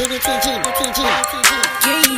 BBTG, BTG, BTG.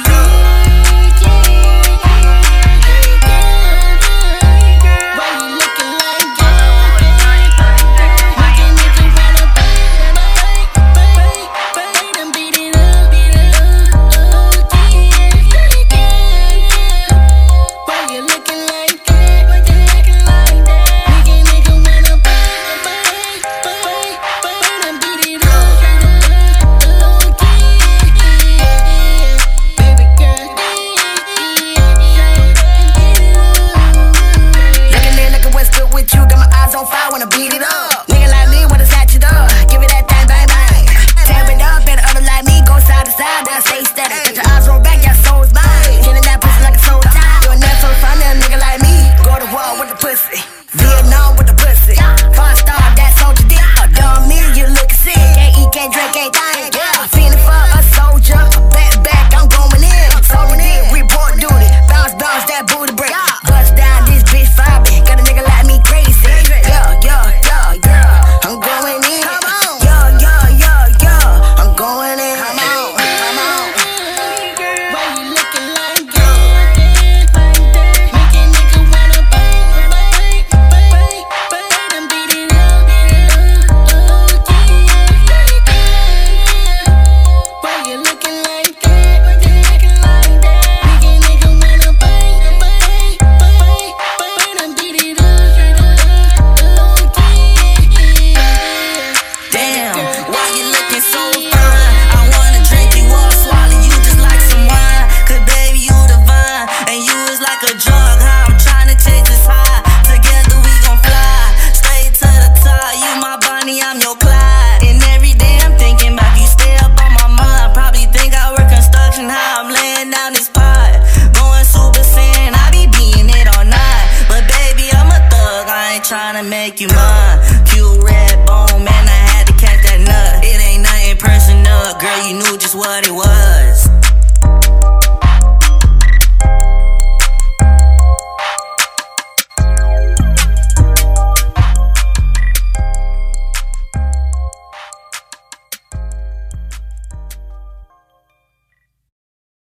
tryna make you mine. Cute red bone, man, I had to catch that nut. It ain't nothing personal, girl, you knew just what it was.